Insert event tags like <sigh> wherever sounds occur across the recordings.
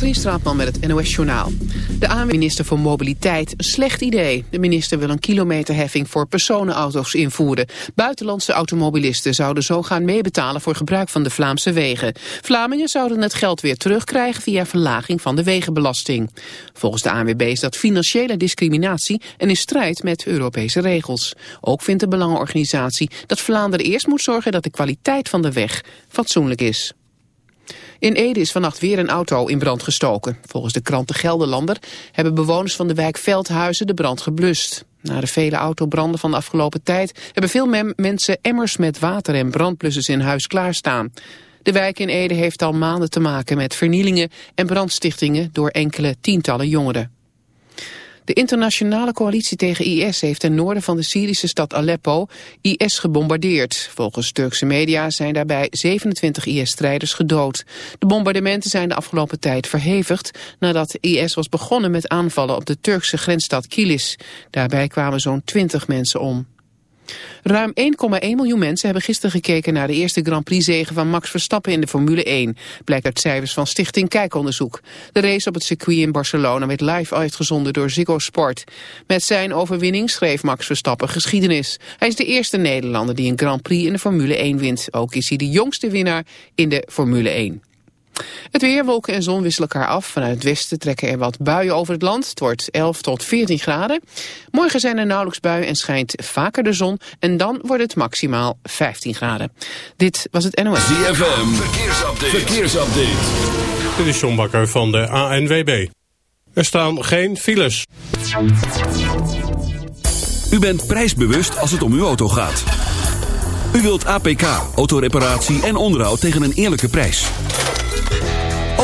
Katrien Straatman met het NOS-journaal. De ANWB-minister voor Mobiliteit, slecht idee. De minister wil een kilometerheffing voor personenauto's invoeren. Buitenlandse automobilisten zouden zo gaan meebetalen voor gebruik van de Vlaamse wegen. Vlamingen zouden het geld weer terugkrijgen via verlaging van de wegenbelasting. Volgens de ANWB is dat financiële discriminatie en in strijd met Europese regels. Ook vindt de belangenorganisatie dat Vlaanderen eerst moet zorgen dat de kwaliteit van de weg fatsoenlijk is. In Ede is vannacht weer een auto in brand gestoken. Volgens de krant De Gelderlander hebben bewoners van de wijk Veldhuizen de brand geblust. Na de vele autobranden van de afgelopen tijd hebben veel mensen emmers met water en brandblussers in huis klaarstaan. De wijk in Ede heeft al maanden te maken met vernielingen en brandstichtingen door enkele tientallen jongeren. De internationale coalitie tegen IS heeft ten noorden van de Syrische stad Aleppo IS gebombardeerd. Volgens Turkse media zijn daarbij 27 IS-strijders gedood. De bombardementen zijn de afgelopen tijd verhevigd nadat IS was begonnen met aanvallen op de Turkse grensstad Kilis. Daarbij kwamen zo'n 20 mensen om. Ruim 1,1 miljoen mensen hebben gisteren gekeken naar de eerste Grand Prix-zegen van Max Verstappen in de Formule 1. Blijkt uit cijfers van Stichting Kijkonderzoek. De race op het circuit in Barcelona werd live uitgezonden door Ziggo Sport. Met zijn overwinning schreef Max Verstappen geschiedenis. Hij is de eerste Nederlander die een Grand Prix in de Formule 1 wint. Ook is hij de jongste winnaar in de Formule 1. Het weer, wolken en zon wisselen elkaar af. Vanuit het westen trekken er wat buien over het land. Het wordt 11 tot 14 graden. Morgen zijn er nauwelijks buien en schijnt vaker de zon. En dan wordt het maximaal 15 graden. Dit was het NOS. ZFM, verkeersupdate. verkeersupdate. Dit is John Bakker van de ANWB. Er staan geen files. U bent prijsbewust als het om uw auto gaat. U wilt APK, autoreparatie en onderhoud tegen een eerlijke prijs.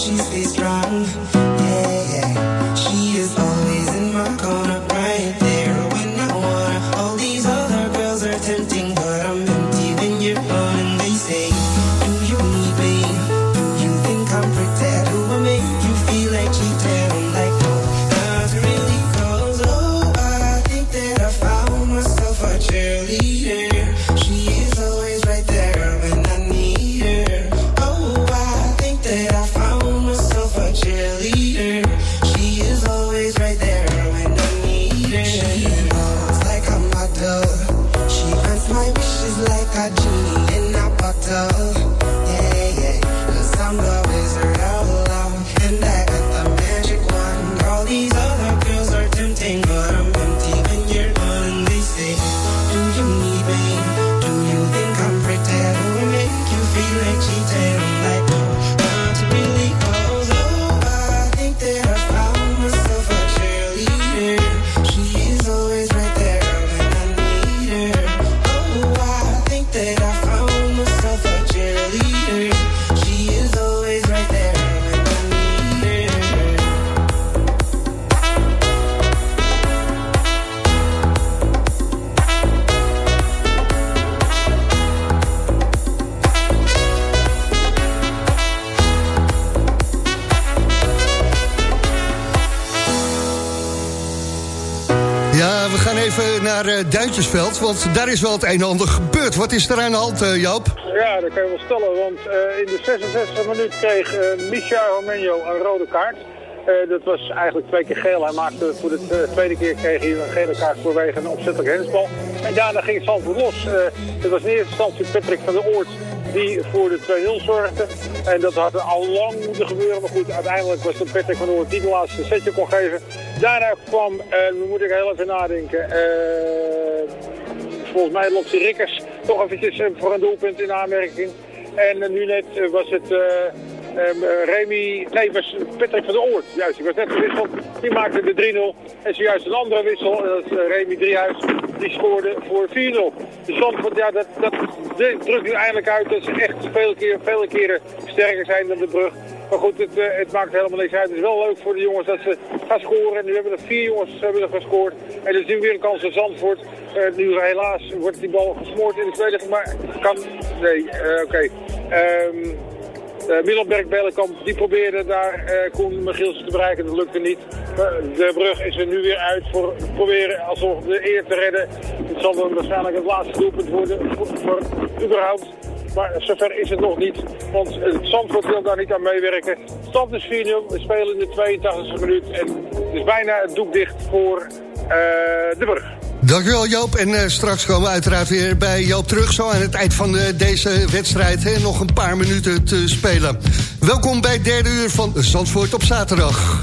She stays strong. Want daar is wel het een en ander gebeurd. Wat is er aan de hand, uh, Joop? Ja, dat kan je wel stellen, want uh, in de 66e minuut kreeg Micha Romenio een rode kaart. dat was eigenlijk twee keer geel. Hij maakte voor de tweede keer kreeg hij een gele kaart voorwege een opzettelijk hensbal. En daarna ging het Zandvoort los. het was in eerste instantie Patrick van der Oort die voor de 2-0 zorgde. En dat had al lang moeten gebeuren. Maar goed, uiteindelijk was het Patrick van Oort die de laatste setje kon geven. Daarna kwam, en moet ik heel even nadenken, volgens mij Lotsie Rikkers toch eventjes uh, voor een doelpunt in aanmerking. En nu net was het... Um, Remy, nee, was Patrick van der Oort. Juist, die was net gewisseld. Die maakte de 3-0. En zojuist een andere wissel. Dat is Remy Driehuis. Die scoorde voor 4-0. De Zandvoort, ja, dat, dat drukt nu eindelijk uit dat ze echt vele keren, vele keren sterker zijn dan de brug. Maar goed, het, uh, het maakt helemaal niks uit. Het is wel leuk voor de jongens dat ze gaan scoren. En nu hebben er vier jongens hebben er gescoord. En er is nu weer een kans voor Zandvoort. Uh, nu helaas wordt die bal gesmoord in de tweede. Maar kan... Nee, oké. Okay. Um, uh, Middelberg Bellenkamp die probeerde daar uh, Koen te bereiken. Dat lukte niet. de brug is er nu weer uit voor proberen alsof de eer te redden. Het zal waarschijnlijk het laatste doelpunt worden voor überhaupt. Maar zover is het nog niet, want Zandvoort wil daar niet aan meewerken. Stand is 4-0, we spelen in de 82e minuut en het is bijna het doek dicht voor uh, de brug. Dankjewel Joop. En uh, straks komen we uiteraard weer bij Joop terug. Zo aan het eind van uh, deze wedstrijd. Hè, nog een paar minuten te spelen. Welkom bij het derde uur van Zandvoort op zaterdag.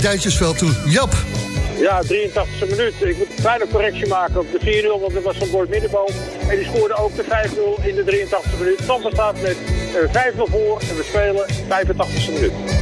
Duitsersveld toe. Jap. Ja, 83e minuut. Ik moet een kleine correctie maken op de 4-0, want er was van Boord Middenboom. En die scoorde ook de 5-0 in de 83e minuut. Stand staat met 5-0 voor en we spelen 85e minuut.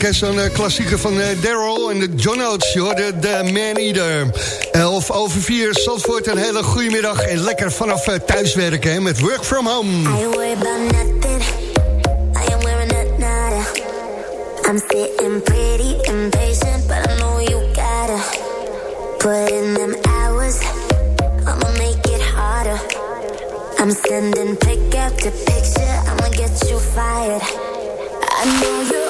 Natuurlijk, zo'n eh, klassieker van eh, Daryl en de John Oates, joh, de, de Man Eater. 11 over 4, Zandvoort, een hele goede middag en lekker vanaf eh, thuiswerken hè, met Work From Home. I worried about nothing. I am wearing a nada. I'm sitting pretty impatient, but I know you gotta put in them hours. I'ma make it harder. I'm sending pick after picture. I'ma get you fired. I know you're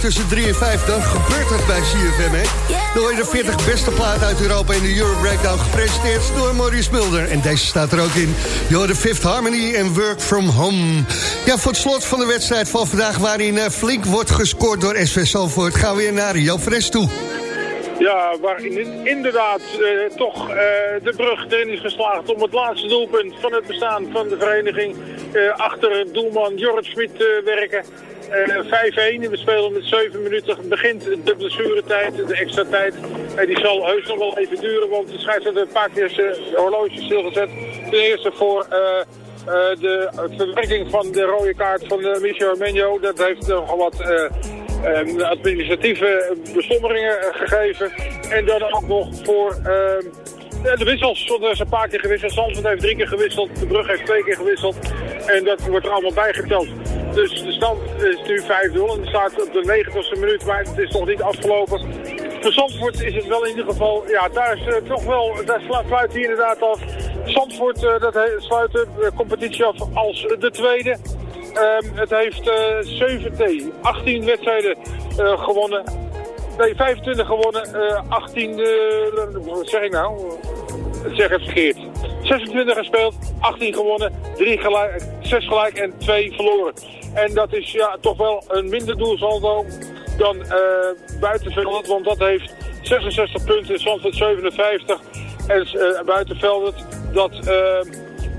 tussen 3 en 5, dan gebeurt het bij CFM, hè? De 40 beste platen uit Europa in de Euro Breakdown... gepresenteerd door Maurice Mulder. En deze staat er ook in. Je de Fifth Harmony en Work From Home. Ja, voor het slot van de wedstrijd van vandaag... waarin eh, flink wordt gescoord door SV Salvoort... gaan we weer naar Joop Fres toe. Ja, waar in- inderdaad eh, toch eh, de brug erin is geslaagd om het laatste doelpunt van het bestaan van de vereniging achter doelman Jorrit Smit te werken. Eh 5-1, we spelen met 7 minuten, begint de blessuretijd, de extra tijd. En die zal heus nog wel even duren, want de scheidsrechter een paar keer zijn horloge stilgezet. Ten eerste voor... eh, eh, de verwerking van de rode kaart van uh, Michel Armenio, dat heeft nogal wat eh, eh, administratieve bestommeringen eh, gegeven. En dan ook nog voor eh, ja, de wissels. Er is een paar keer gewisseld. Zandvoort heeft drie keer gewisseld. De Brug heeft twee keer gewisseld. En dat wordt er allemaal bijgeteld. Dus de stand is nu 5-0 en staat op de 90ste minuut, maar het is nog niet afgelopen. Voor Zandvoort is het wel in ieder geval, ja, daar is eh, toch wel, daar sluit hij inderdaad af. Zandvoort, eh, dat sluit de eh, competitie af als de tweede. Ehm, het heeft eh 17, 18 wedstrijden gewonnen. Nee, 25 gewonnen, eh 18, eh, wat zeg ik nou? Zeg het verkeerd. 26 gespeeld, 18 gewonnen, 3 gelijk, 6 gelijk en 2 verloren. En dat is ja, toch wel een minder doelsaldo dan eh buitenveld, want dat heeft 66 punten, Zandvoort 57. En uh, buitenveld dat uh,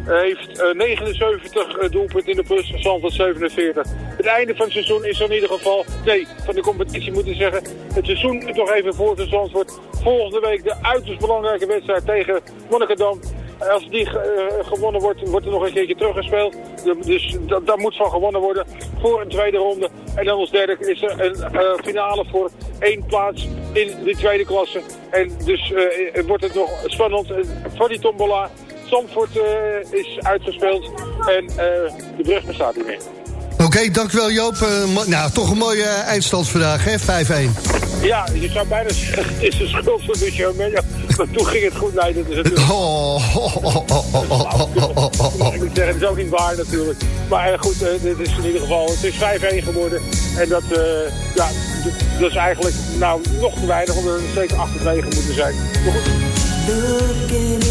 heeft uh, 79 doelpunten in de plus, Zandvoort 47. Het einde van het seizoen is er in ieder geval, nee, van de competitie moeten zeggen. Het seizoen moet nog even voor de Zandvoort. Volgende week de uiterst belangrijke wedstrijd tegen Monnikendam. Als die uh, gewonnen wordt, wordt er nog een keertje teruggespeeld. Dus dat, moet van gewonnen worden voor een tweede ronde. En dan als derde is er een finale voor één plaats in de tweede klasse. En dus wordt het nog spannend voor die tombola. Zandvoort is uitgespeeld en de brug bestaat niet meer. Oké, okay, dankjewel Joop. Uh, nou, toch een mooie uh, eindstand vandaag, hè? 5-1. Ja, je zou bijna zeggen, het is een schuld van Michel Menjo. Maar toen ging het goed. Nee, dat is natuurlijk... Oh, oh, oh, oh, Ik moet zeggen, het is ook niet waar natuurlijk. Maar uh, goed, dit is in ieder geval, het is 5-1 geworden. En dat, ja, dat is eigenlijk nou, nog te weinig, omdat er zeker 8 9 moeten zijn. Maar goed.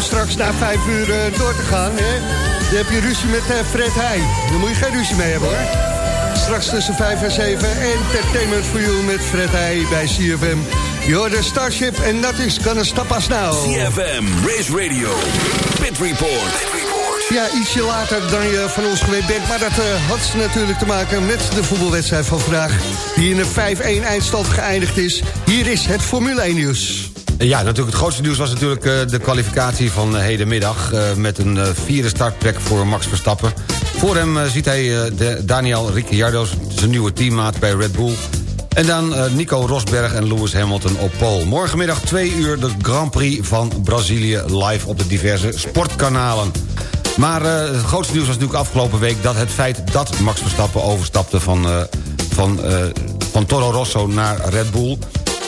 om straks na vijf uur eh, door te gaan. Hè? Dan heb je ruzie met eh, Fred Heij. Daar moet je geen ruzie mee hebben, hoor. Straks tussen vijf en zeven. Entertainment for you met Fred Heij bij CFM. You're the Starship and nothing's gonna stop us now. CFM, Race Radio, Pit Report. Ja, ietsje later dan je van ons gewend bent. Maar dat uh, had natuurlijk te maken met de voetbalwedstrijd van vandaag... die in een 5-1 eindstand geëindigd is. Hier is het Formule 1 nieuws. Ja, natuurlijk het grootste nieuws was natuurlijk uh, de kwalificatie van uh, hedenmiddag... met een vierde startplek voor Max Verstappen. Voor hem ziet hij Daniel Ricciardo, zijn nieuwe teammaat bij Red Bull... En dan Nico Rosberg en Lewis Hamilton op pole. Morgenmiddag 2 uur de Grand Prix van Brazilië live op de diverse sportkanalen. Maar het grootste nieuws was natuurlijk afgelopen week... dat het feit dat Max Verstappen overstapte van, van, van Toro Rosso naar Red Bull...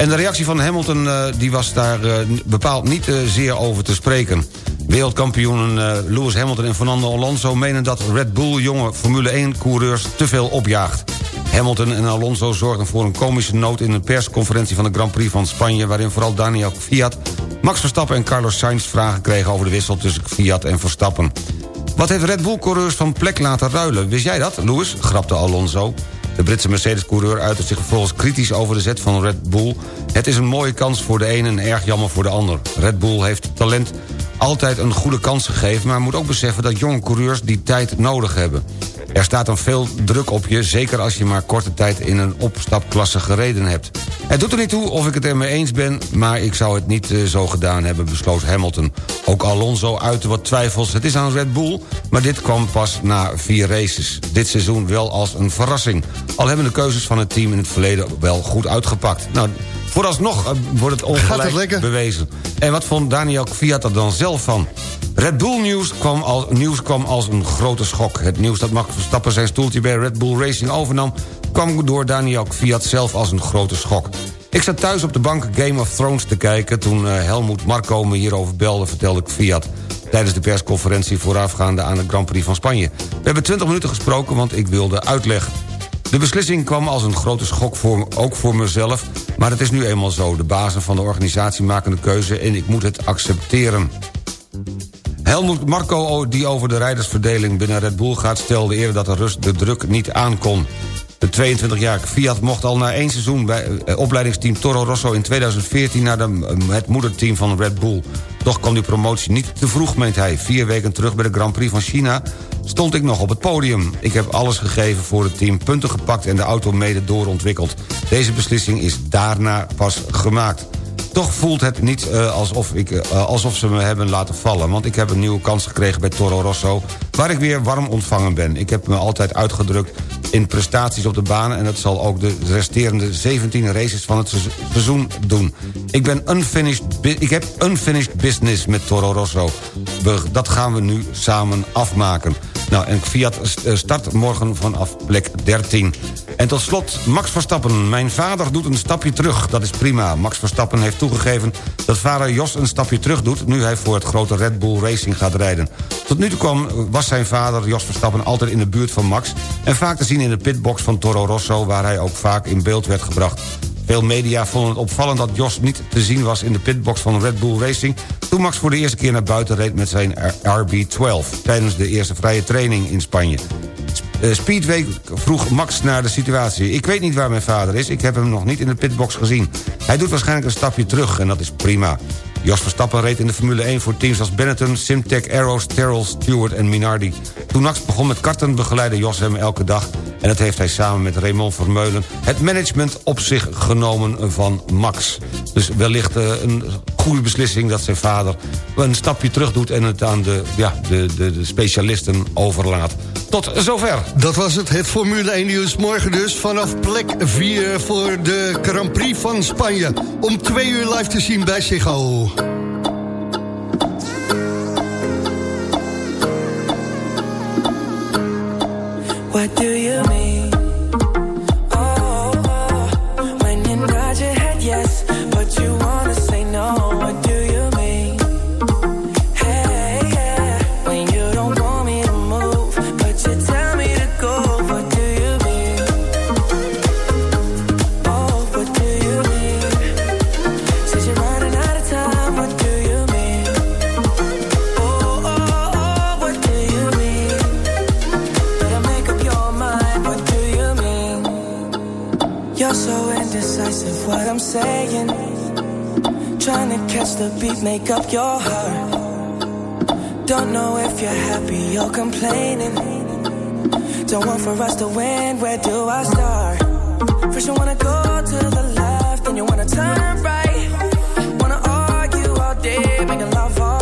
En de reactie van Hamilton die was daar bepaald niet zeer over te spreken. Wereldkampioenen Lewis Hamilton en Fernando Alonso menen dat Red Bull jonge Formule 1-coureurs te veel opjaagt. Hamilton en Alonso zorgden voor een komische noot in een persconferentie van de Grand Prix van Spanje... waarin vooral Daniel Fiat, Max Verstappen en Carlos Sainz vragen kregen over de wissel tussen Fiat en Verstappen. Wat heeft Red Bull-coureurs van plek laten ruilen? Wist jij dat, Lewis? grapte Alonso. De Britse Mercedes-coureur uitte zich vervolgens kritisch over de zet van Red Bull. Het is een mooie kans voor de ene en erg jammer voor de ander. Red Bull heeft talent altijd een goede kans gegeven... maar moet ook beseffen dat jonge coureurs die tijd nodig hebben. Er staat dan veel druk op je, zeker als je maar korte tijd in een opstapklasse gereden hebt. Het doet er niet toe of ik het ermee eens ben, maar ik zou het niet uh, zo gedaan hebben, besloot Hamilton. Ook Alonso uitte wat twijfels. Het is aan Red Bull, maar dit kwam pas na vier races. Dit seizoen wel als een verrassing. Al hebben de keuzes van het team in het verleden wel goed uitgepakt. Nou, vooralsnog uh, wordt het ongelijk bewezen. En wat vond Daniel Fiat er dan zelf van? Red Bull nieuws kwam, al, nieuws kwam als een grote schok. Het nieuws dat Max Verstappen zijn stoeltje bij Red Bull Racing overnam... kwam door Daniel Fiat zelf als een grote schok. Ik zat thuis op de bank Game of Thrones te kijken... toen uh, Helmoet Marco me hierover belde, vertelde ik Fiat... tijdens de persconferentie voorafgaande aan de Grand Prix van Spanje. We hebben 20 minuten gesproken, want ik wilde uitleg. De beslissing kwam als een grote schok, voor, ook voor mezelf... maar het is nu eenmaal zo. De bazen van de organisatie maken de keuze en ik moet het accepteren. Helmoet Marco, die over de rijdersverdeling binnen Red Bull gaat... stelde eerder dat de rust de druk niet aankon. De 22-jarige Fiat mocht al na één seizoen bij eh, opleidingsteam Toro Rosso in 2014 naar de, het moederteam van Red Bull. Toch kwam die promotie niet te vroeg, meent hij. Vier weken terug bij de Grand Prix van China stond ik nog op het podium. Ik heb alles gegeven voor het team, punten gepakt en de auto mede doorontwikkeld. Deze beslissing is daarna pas gemaakt. Toch voelt het niet uh, alsof, ik, uh, alsof ze me hebben laten vallen. Want ik heb een nieuwe kans gekregen bij Toro Rosso... waar ik weer warm ontvangen ben. Ik heb me altijd uitgedrukt in prestaties op de baan... en dat zal ook de resterende 17 races van het seizoen doen. Ik, ben unfinished, ik heb unfinished business met Toro Rosso. Dat gaan we nu samen afmaken. Nou, en Fiat eh, start morgen vanaf plek 13. En tot slot, Max Verstappen. Mijn vader doet een stapje terug, dat is prima. Max Verstappen heeft toegegeven dat vader Jos een stapje terug doet... nu hij voor het grote Red Bull Racing gaat rijden. Tot nu toe kwam, was zijn vader Jos Verstappen altijd in de buurt van Max... en vaak te zien in de pitbox van Toro Rosso... waar hij ook vaak in beeld werd gebracht. Veel media vonden het opvallend dat Jos niet te zien was in de pitbox van Red Bull Racing... toen Max voor de eerste keer naar buiten reed met zijn RB12... tijdens de eerste vrije training in Spanje. Eh, Speedway vroeg Max naar de situatie. Ik weet niet waar mijn vader is, ik heb hem nog niet in de pitbox gezien. Hij doet waarschijnlijk een stapje terug en dat is prima. Jos Verstappen reed in de Formule 1 voor teams als Benetton, Simtech, Arrows, Terrell, Stewart en Minardi. Toen Max begon met karten begeleidde Jos hem elke dag... en dat heeft hij samen met Raymond Vermeulen... het management op zich genomen van Max. Dus wellicht uh, een goede beslissing dat zijn vader een stapje terug doet... en het aan de, ja, de, de, de specialisten overlaat. Tot zover. Dat was het, het Formule 1 nieuws. Morgen dus vanaf plek 4 voor de Grand Prix van Spanje. Om twee uur live te zien bij Ziggo. What do you guess the beat make up your heart. Don't know if you're happy or complaining. Don't want for us to win. Where do I start? First you wanna go to the left, then you wanna turn right. Wanna argue all day, make love all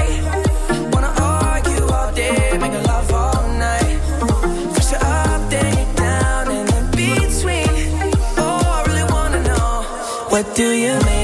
What do you mean?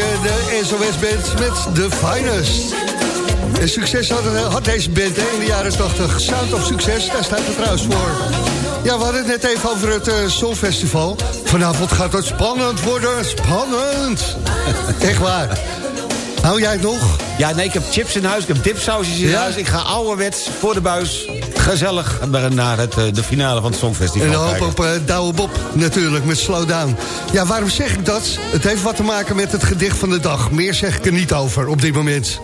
Hoorde je de SOS-band met The Finest. En succes had, had deze band hè, in de jaren 80. Sound of Succes, daar staat het trouwens voor. Ja, we hadden het net even over het uh, Songfestival. Vanavond gaat het spannend worden, spannend. <laughs> Echt waar. Hou jij het nog? Ja, nee, ik heb chips in huis, ik heb dipsausjes in Ja? huis. Ik ga ouderwets voor de buis gezellig naar het, eh, de finale van het Songfestival En een hoop op uh, Douwe Bob natuurlijk, met Slowdown. Ja, waarom zeg ik dat? Het heeft wat te maken met het gedicht van de dag. Meer zeg ik er niet over op dit moment.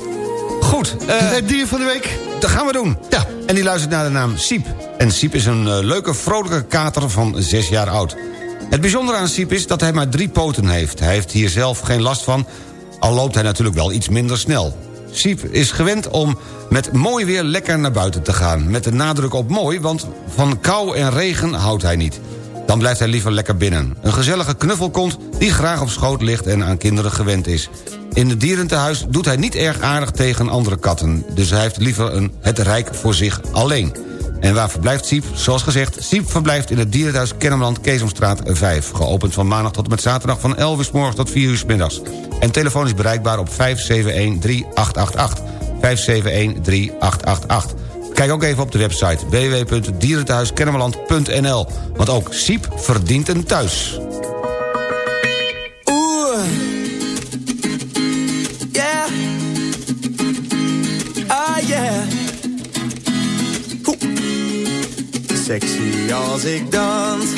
Goed. eh, het dier van de week? Dat gaan we doen. Ja. En die luistert naar de naam Siep. En Siep is een eh, leuke, vrolijke kater van zes jaar oud. Het bijzondere aan Siep is dat hij maar drie poten heeft. Hij heeft hier zelf geen last van, al loopt hij natuurlijk wel iets minder snel. Siep is gewend om met mooi weer lekker naar buiten te gaan. Met de nadruk op mooi, want van kou en regen houdt hij niet. Dan blijft hij liever lekker binnen. Een gezellige knuffelkont die graag op schoot ligt en aan kinderen gewend is. In het dierentehuis doet hij niet erg aardig tegen andere katten. Dus hij heeft liever een, het rijk voor zich alleen. En waar verblijft Siep? Zoals gezegd, Siep verblijft in het dierentehuis Kennemerland Keesomstraat 5. Geopend van maandag tot en met zaterdag van 11 uur s morgens tot 4 uur s middags. En telefoon is bereikbaar op 571-3888. 571-3888. Kijk ook even op de website www.dierentehuiskennemerland.nl. Want ook Siep verdient een thuis. Ah. Sexy als ik dans.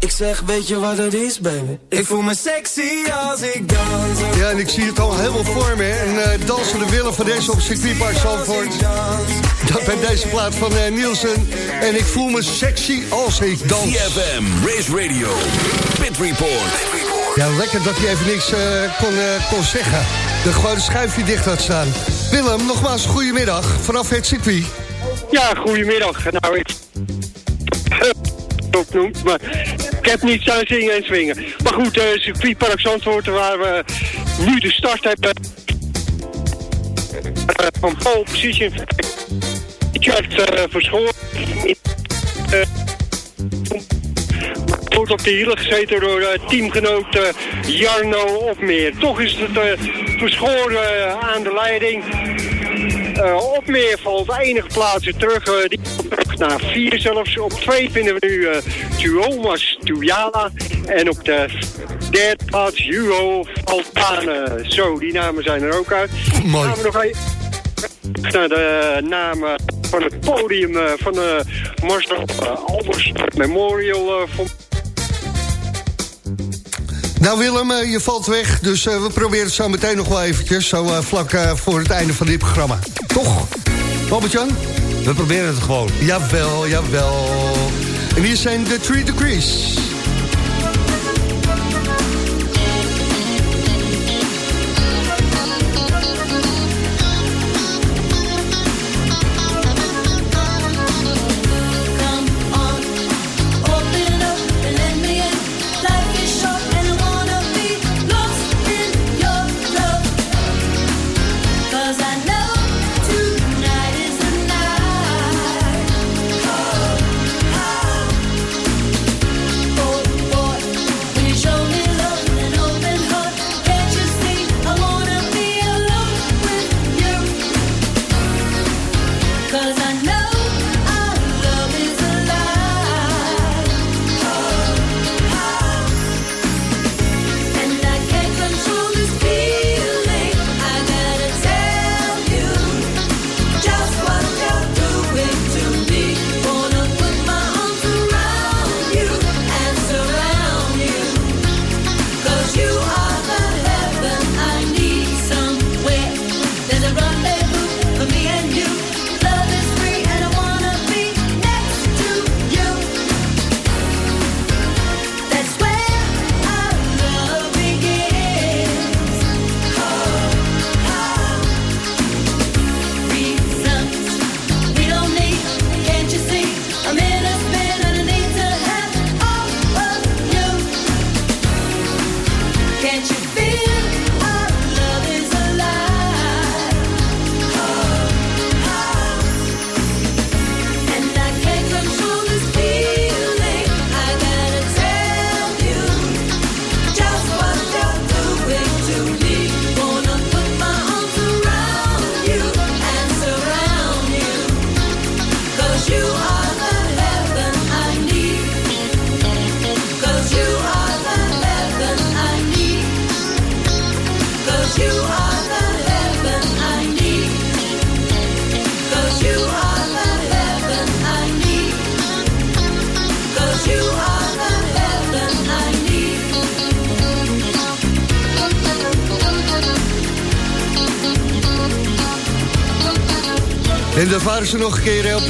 Ik zeg, weet je wat het is, baby? Ik voel me sexy als ik dans. Ja, en ik zie het al helemaal voor me. hè. En eh dansen de willen van deze op circuitpark Zandvoort. Dat bij deze plaat van eh, Nielsen. En ik voel me sexy als ik dans. CFM, Race Radio, Pit Report. Ja, lekker dat hij even niks eh, kon, eh, kon zeggen. Dat gewoon een schuifje dicht had staan. Willem, nogmaals goedemiddag vanaf het circuit. Ja, goedemiddag. Nou, ik <laughs> opnoemt, maar heb niet aan zingen en swingen. Maar goed, uh, circuitpark Zandvoort, waar we nu de start hebben uh, van pole position. Richard uh, Verschoor. Uh, goed op de hielen gezeten door eh, teamgenoot eh, Jarno Opmeer. Toch is het uh, verschoren eh, aan de leiding. Eh, Opmeer valt enige plaatsen terug. eh, die naar vier zelfs. Op twee vinden we nu eh Tuomas Tuyala. En op de derde plaats Juho Altane. Zo, die namen zijn er ook uit. Mooi. Gaan we nog even naar de namen van het podium eh, van de Marcel eh, Albers Memorial van Nou Willem, je valt weg, dus we proberen het zo meteen nog wel eventjes. Zo vlak voor het einde van dit programma. Toch? Robert-Jan? We proberen het gewoon. Jawel, jawel. En hier zijn de Three Degrees.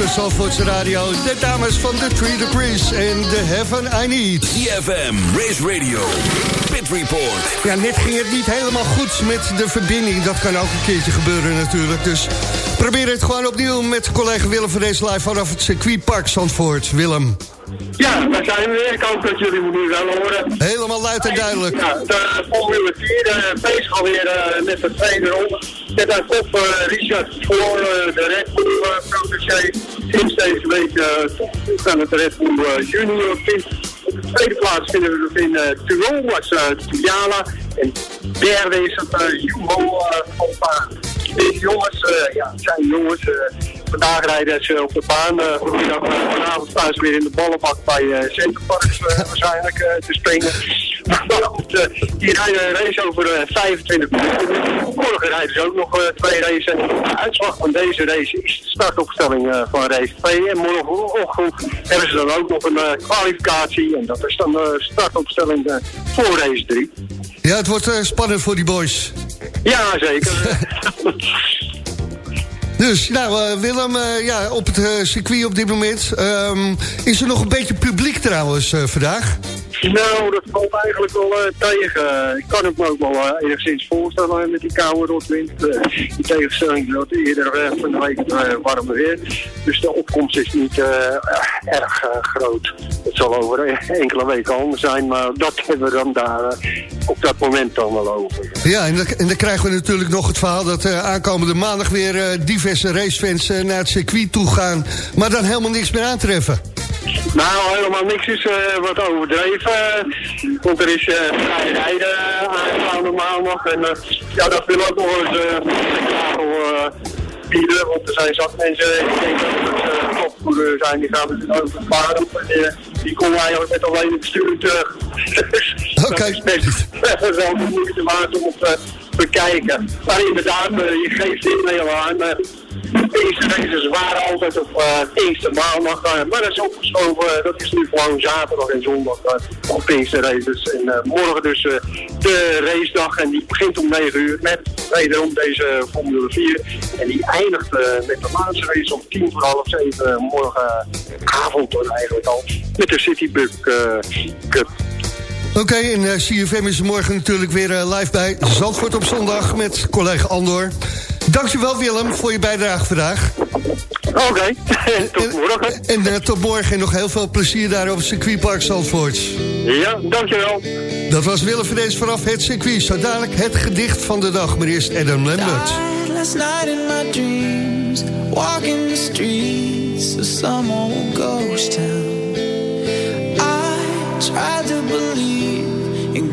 De Zandvoortse radio. De dames van de Three Degrees en The Heaven I Need. CFM, Race Radio, Pit Report. Ja, net ging het niet helemaal goed met de verbinding. Dat kan ook een keertje gebeuren natuurlijk. Dus probeer het gewoon opnieuw met collega Willem van deze live vanaf het circuitpark Zandvoort. Willem. Ja, daar zijn we weer. Ik hoop dat jullie me nu wel horen. Helemaal luid en duidelijk. Ja, de Formule 4 uh, bezig alweer uh, met de tweede ronde. Met aan kop uh, Richard voor uh, de Red Bull uh, protégé. Sinds deze week toegevoegd aan het Red Bull uh, Junior. Op de tweede plaats vinden we in uh, Tirol, was Tuyala. En derde is het uh, Fontana. Deze jongens, ja, zijn jongens... Vandaag rijden ze op de baan. Uh, vanavond staan ze weer in de ballenbak bij uh, Centerparks uh, waarschijnlijk te springen. Maar goed, uh, die rijden een race over uh, 25 minuten. Morgen rijden ze ook nog uh, twee races. De uitslag van deze race is de startopstelling van race 2. En morgenochtend hebben ze dan ook nog een kwalificatie. En dat is dan de startopstelling voor race 3. Ja, het wordt spannend voor die boys. Ja, zeker. <laughs> Dus, nou, uh, Willem, uh, ja, op het uh, circuit op dit moment. Um, is er nog een beetje publiek trouwens vandaag? Nou, dat valt eigenlijk wel tegen. Ik kan het me ook wel enigszins voorstellen met die koude rotwind. in tegenstelling tot eerder van de week warme weer. Dus de opkomst is niet erg groot. Het zal over enkele weken anders zijn, maar dat <laughs> hebben we dan daar op dat moment dan wel over. Ja, en dan, en dan krijgen we natuurlijk nog het verhaal dat aankomende maandag weer diverse racefans naar het circuit toe gaan, maar dan helemaal niks meer aantreffen. Nou, helemaal niks is eh, wat overdreven. eh, want er is eh vrij rijden aanstaande maandag. En eh, ja, dat wil ook nog eens eh uh, bieden. Want er zijn zat mensen, ik denk dat het uh, topvoerder zijn, die gaan dus over op. En eh, die komen eigenlijk met alleen het bestuur terug. <laughs> Dus dat is <laughs> best wel de moeite waard om te bekijken. Maar inderdaad, eh, je geeft dit heel aan. eh, de eerste races waren altijd op uh, eerste maandag, uh, maar dat is opgeschoven. Dat is nu gewoon zaterdag en zondag uh, op eerste races. En uh, morgen dus de racedag en die begint om 9 uur met wederom deze Formule 4. En die eindigt met de laatste race om tien voor half zeven morgenavond eigenlijk al. Met de Citybug uh, Cup. Oké, okay, en uh, CFM is morgen natuurlijk weer uh, live bij Zandvoort op zondag met collega Andor. Dankjewel Willem voor je bijdrage vandaag. Oké, <laughs> okay. tot morgen. En, en uh, tot morgen en nog heel veel plezier daar op het circuitpark Zandvoort. Ja, dankjewel. Dat was Willem Vrees vanaf het circuit. Zo dadelijk het gedicht van de dag, maar eerst Adam Lambert. Last night in my dreams, walking the streets of some old ghost town. I tried to believe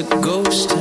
A ghost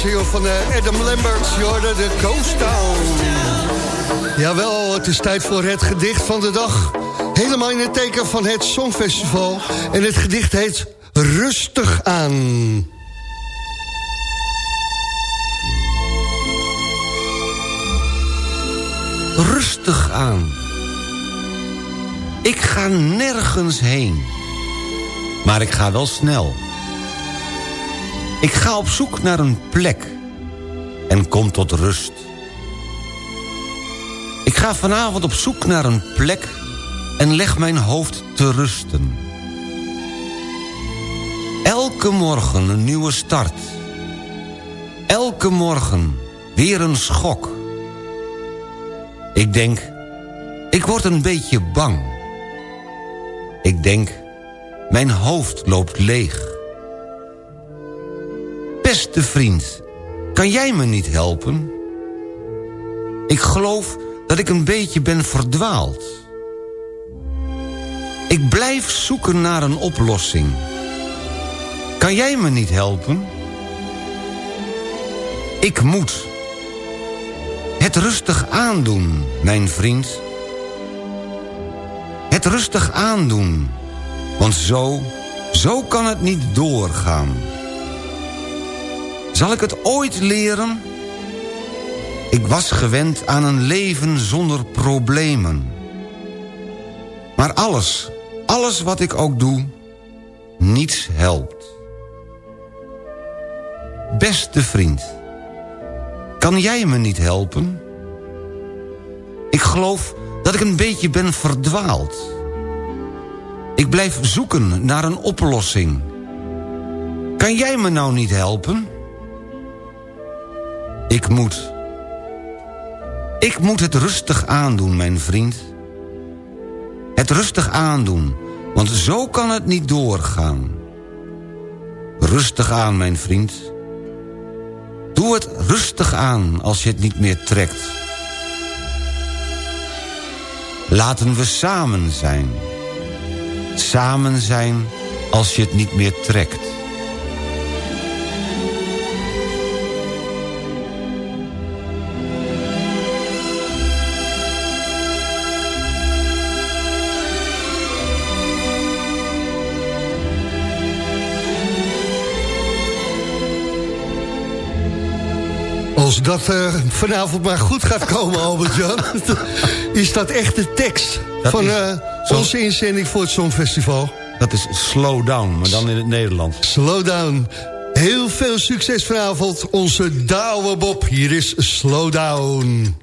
single van Adam Lambert, hoorde de Coast Town. Jawel, het is tijd voor het gedicht van de dag. Helemaal in het teken van het Songfestival. En het gedicht heet Rustig aan. Rustig aan. Ik ga nergens heen. Maar ik ga wel snel. Ik ga op zoek naar een plek en kom tot rust. Ik ga vanavond op zoek naar een plek en leg mijn hoofd te rusten. Elke morgen een nieuwe start. Elke morgen weer een schok. Ik denk, ik word een beetje bang. Ik denk, mijn hoofd loopt leeg. Beste vriend, kan jij me niet helpen? Ik geloof dat ik een beetje ben verdwaald. Ik blijf zoeken naar een oplossing. Kan jij me niet helpen? Ik moet. Het rustig aandoen, mijn vriend. Het rustig aandoen. Want zo, zo kan het niet doorgaan. Zal ik het ooit leren? Ik was gewend aan een leven zonder problemen. Maar alles, alles wat ik ook doe, niets helpt. Beste vriend, kan jij me niet helpen? Ik geloof dat ik een beetje ben verdwaald. Ik blijf zoeken naar een oplossing. Kan jij me nou niet helpen? Ik moet. Ik moet het rustig aandoen, mijn vriend. Het rustig aandoen, want zo kan het niet doorgaan. Rustig aan, mijn vriend. Doe het rustig aan als je het niet meer trekt. Laten we samen zijn. Samen zijn als je het niet meer trekt. Als dat eh, vanavond maar goed gaat komen, Albert-Jan... <laughs> is dat echt de tekst Dat van is eh, zo- onze inzending voor het Songfestival. Dat is slow down, maar dan in het Nederlands. Slow down. Heel veel succes vanavond, onze Douwe Bob. Hier is Slow Down.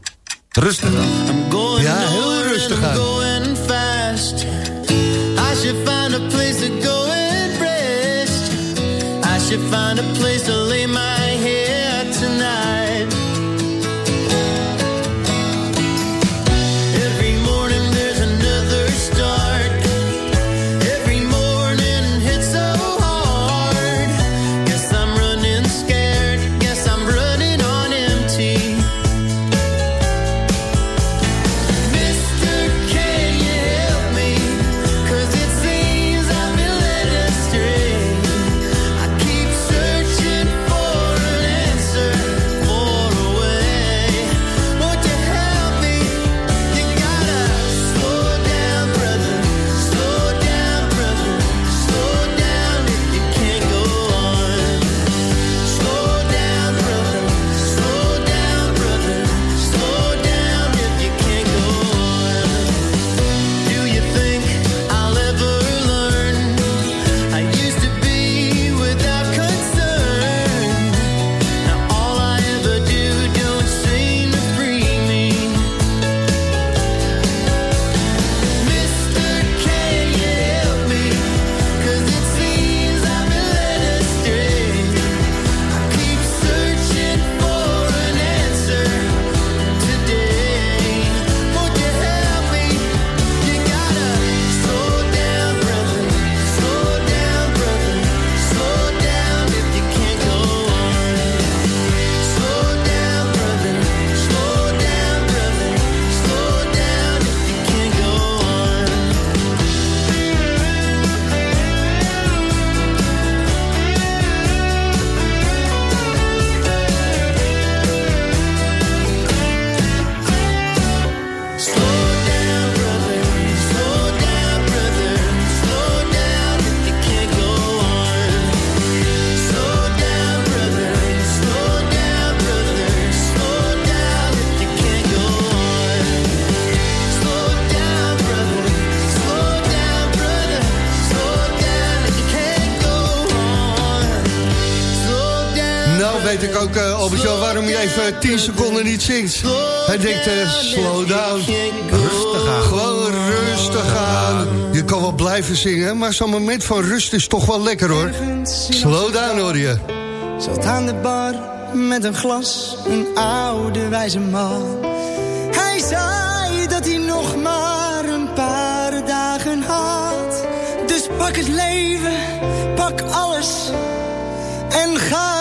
Rustig aan. Ja, heel rustig aan. I should find a place to Eh, 10 seconden niet zingt. Hij denkt, uh, slow down. Rustig aan. Gewoon rustig aan. Je kan wel blijven zingen, maar zo'n moment van rust is toch wel lekker hoor. Slow down hoor je. Zat aan de bar met een glas, een oude wijze man. Hij zei dat hij nog maar een paar dagen had. Dus pak het leven, pak alles en ga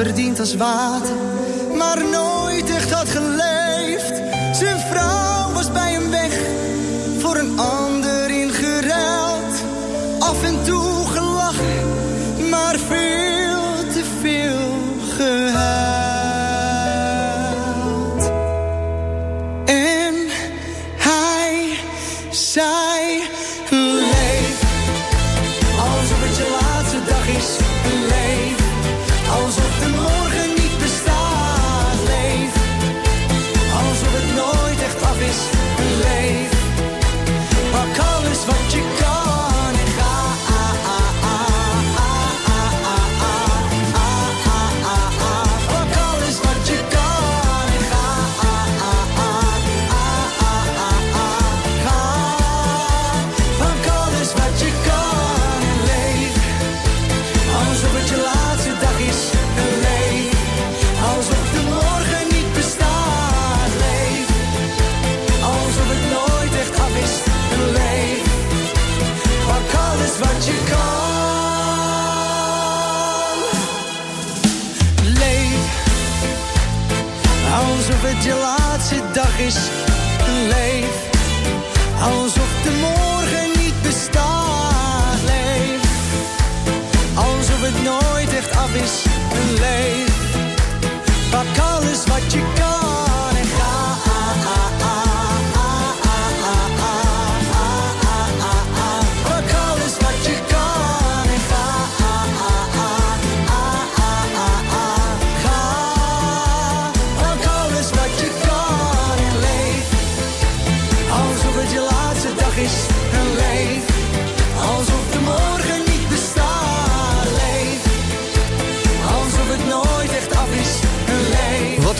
Geld verdiend als water, maar nooit echt had geleefd. Laatste dag is leef. Alsof de morgen niet bestaat. Leef. Alsof het nooit echt af is leef. Pak alles wat je kan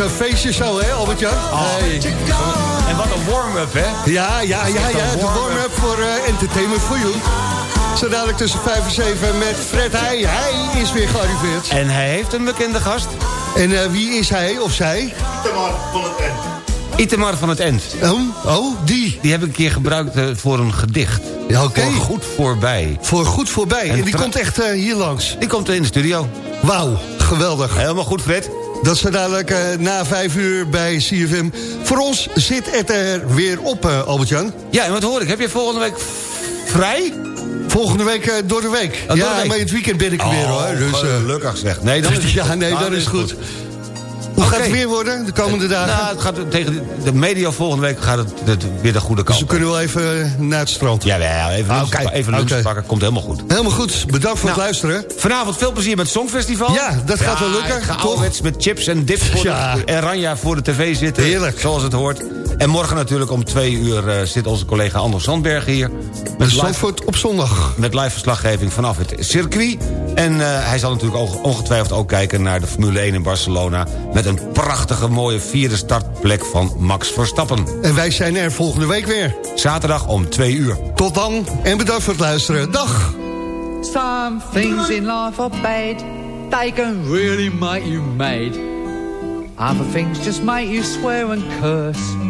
een feestje zo, hè, Albert-Jan? Hey. En wat een warm-up, hè? Ja, ja, ja, ja. een De warm-up. voor eh, Entertainment for You. Zo dadelijk tussen 5 en 7 met Fred Heij. Hij is weer gearriveerd. En hij heeft een bekende gast. En eh, wie is hij of zij? Itamar van het End. Itemar van het End. Oh, oh die. Die heb ik een keer gebruikt eh, voor een gedicht. Ja, oké. Voor goed voorbij. Voor goed voorbij. En, En die komt echt hier langs. Die komt in de studio. Wauw, geweldig. Helemaal goed, Fred. Dat is dadelijk eh, na 5 uur bij CFM. Voor ons zit het er weer op, eh, Albert-Jan. Ja, en wat hoor ik? Heb je volgende week vrij? Volgende week eh, door de week. Oh, door de ja, week. maar in het weekend ben ik er weer hoor. Dus, eh, gelukkig zeg. Nee, dan <laughs> is ja, goed. nee, Nou, dat is goed. Hoe gaat het weer worden de komende dagen? Nou, het gaat tegen de, media volgende week gaat het, het weer de goede dus kant. we kunnen wel even eh, naar het strand. Ja, ja, even lunch, Oké, even lunch pakken, komt helemaal goed. Helemaal goed. Bedankt voor Nou, het luisteren. Vanavond veel plezier met het Songfestival. Ja, dat gaat wel lukken, ga toch? met chips en dips voor Ja. de, en ranja voor de tv zitten. Heerlijk. Zoals het hoort. En morgen natuurlijk om twee uur eh, zit onze collega Anders Zandberg hier. Met live, Zandvoort op zondag. met live verslaggeving vanaf het circuit. En eh, hij zal natuurlijk ook, ongetwijfeld ook kijken naar de Formule 1 in Barcelona... met een prachtige mooie vierde startplek van Max Verstappen. En wij zijn er volgende week weer. Zaterdag om twee uur. Tot dan en bedankt voor het luisteren. Dag. Some things in life are bad. They can really make you mad. Other things just make you swear and curse.